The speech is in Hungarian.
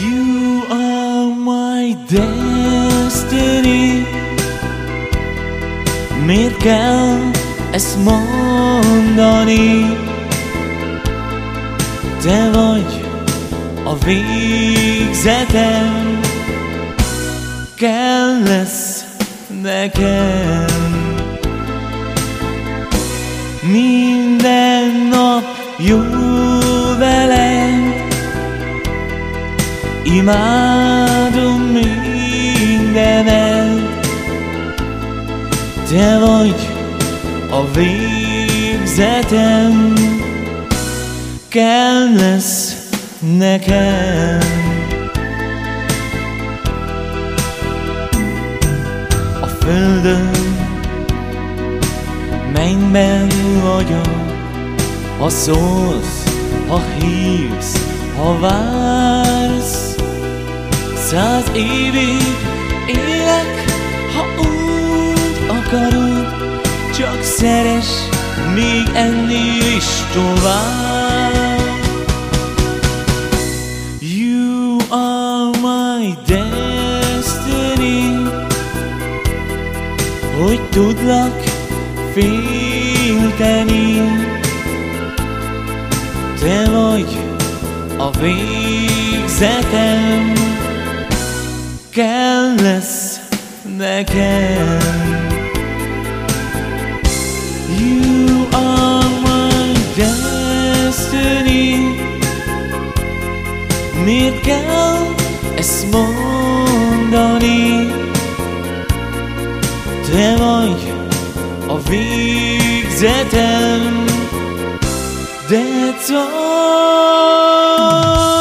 You kell ezt mondani? Te vagy a végzetem. Kell lesz nekem. Minden nap jó Imádom mindenet Te vagy a végzetem. Kell lesz nekem A földön mennyben vagyok Ha szólsz, ha hívsz, ha vársz Száz évig élek, ha úgy akarod Csak szeres még ennél is tovább. You are my destiny. Hogy tudlak félteni? Te vagy a végzetem. Kell lesz nekem. You are my destiny. Miért kell ezt mondani? Te vagy a végzetem That's all You are